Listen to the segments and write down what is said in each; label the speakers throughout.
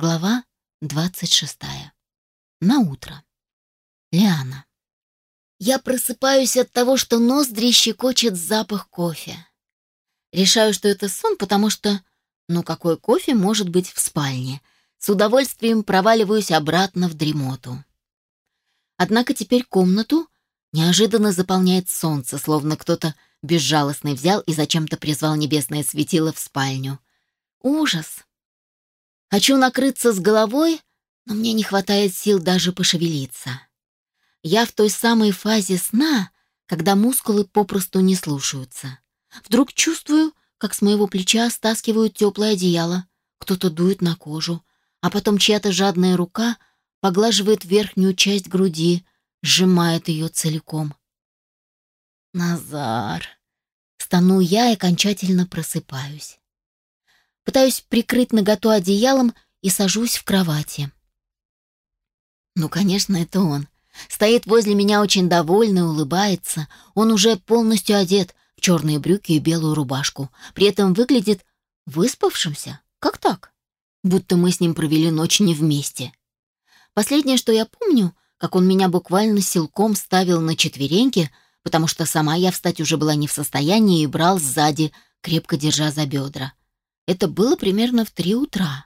Speaker 1: Глава 26. На утро. Лиана. Я просыпаюсь от того, что ноздри щекочет запах кофе. Решаю, что это сон, потому что... Ну, какой кофе может быть в спальне? С удовольствием проваливаюсь обратно в дремоту. Однако теперь комнату неожиданно заполняет солнце, словно кто-то безжалостный взял и зачем-то призвал небесное светило в спальню. Ужас! Хочу накрыться с головой, но мне не хватает сил даже пошевелиться. Я в той самой фазе сна, когда мускулы попросту не слушаются. Вдруг чувствую, как с моего плеча стаскивают теплое одеяло, кто-то дует на кожу, а потом чья-то жадная рука поглаживает верхнюю часть груди, сжимает ее целиком. «Назар!» Стану я и окончательно просыпаюсь. Пытаюсь прикрыть наготу одеялом и сажусь в кровати. Ну, конечно, это он. Стоит возле меня очень довольный, улыбается. Он уже полностью одет в черные брюки и белую рубашку. При этом выглядит выспавшимся. Как так? Будто мы с ним провели ночь не вместе. Последнее, что я помню, как он меня буквально силком ставил на четвереньки, потому что сама я встать уже была не в состоянии и брал сзади, крепко держа за бедра. Это было примерно в три утра.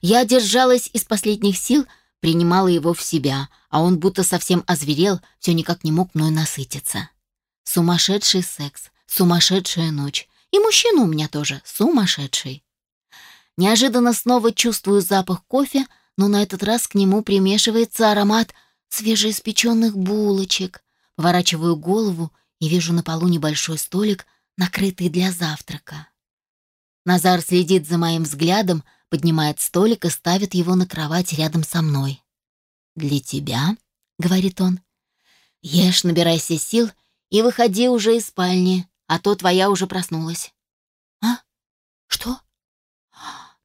Speaker 1: Я держалась из последних сил, принимала его в себя, а он будто совсем озверел, все никак не мог мной насытиться. Сумасшедший секс, сумасшедшая ночь. И мужчина у меня тоже сумасшедший. Неожиданно снова чувствую запах кофе, но на этот раз к нему примешивается аромат свежеиспеченных булочек. Поворачиваю голову и вижу на полу небольшой столик, накрытый для завтрака. Назар следит за моим взглядом, поднимает столик и ставит его на кровать рядом со мной. «Для тебя», — говорит он, — «ешь, набирайся сил и выходи уже из спальни, а то твоя уже проснулась». «А? Что?»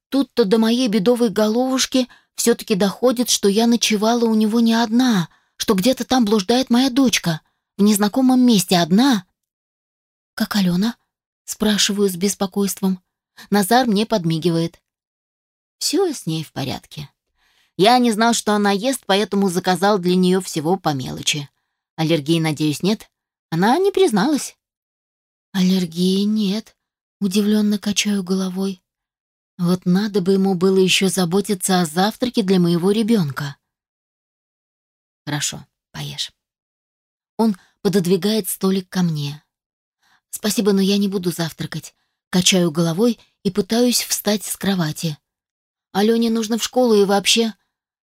Speaker 1: Тут-то до моей бедовой головушки все-таки доходит, что я ночевала у него не одна, что где-то там блуждает моя дочка, в незнакомом месте одна. «Как Алена?» — спрашиваю с беспокойством. Назар мне подмигивает. Все с ней в порядке. Я не знал, что она ест, поэтому заказал для нее всего по мелочи. Аллергии, надеюсь, нет? Она не призналась. Аллергии нет, удивленно качаю головой. Вот надо бы ему было еще заботиться о завтраке для моего ребенка. Хорошо, поешь. Он пододвигает столик ко мне. Спасибо, но я не буду завтракать. Качаю головой и пытаюсь встать с кровати. Алене нужно в школу и вообще...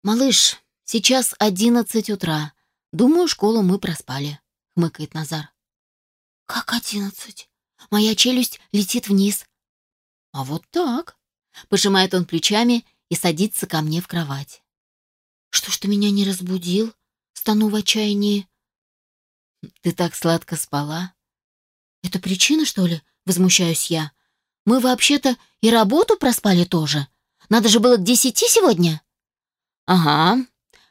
Speaker 1: Малыш, сейчас одиннадцать утра. Думаю, школу мы проспали, хмыкает Назар. Как одиннадцать? Моя челюсть летит вниз. А вот так. Пожимает он плечами и садится ко мне в кровать. Что ж ты меня не разбудил? Стану в отчаянии. Ты так сладко спала. Это причина, что ли? Возмущаюсь я. Мы вообще-то и работу проспали тоже. Надо же было к десяти сегодня. Ага.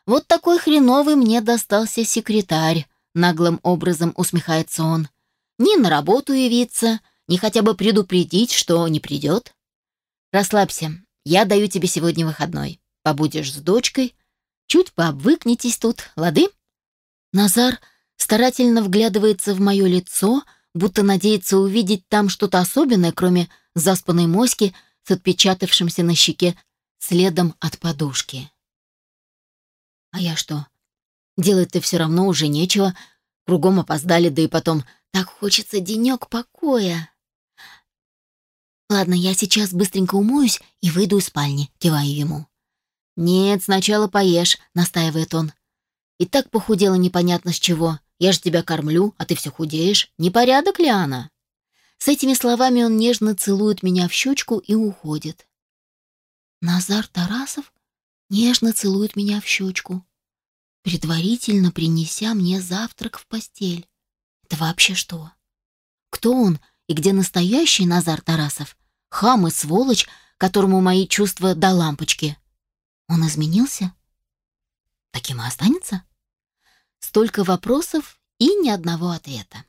Speaker 1: Вот такой хреновый мне достался секретарь. Наглым образом усмехается он. Ни на работу явиться, ни хотя бы предупредить, что не придет. Расслабься, я даю тебе сегодня выходной. Побудешь с дочкой, чуть пообвыкнетесь тут, лады? Назар старательно вглядывается в мое лицо, будто надеется увидеть там что-то особенное, кроме заспанной моськи с отпечатавшимся на щеке следом от подушки. А я что? Делать-то все равно уже нечего. Кругом опоздали, да и потом так хочется денек покоя. Ладно, я сейчас быстренько умоюсь и выйду из спальни, киваю ему. Нет, сначала поешь, настаивает он. И так похудела непонятно с чего. Я же тебя кормлю, а ты все худеешь. Непорядок ли она? С этими словами он нежно целует меня в щечку и уходит. Назар Тарасов нежно целует меня в щечку, предварительно принеся мне завтрак в постель. Это вообще что? Кто он и где настоящий Назар Тарасов? Хам и сволочь, которому мои чувства до лампочки. Он изменился? Таким и останется? Столько вопросов и ни одного ответа.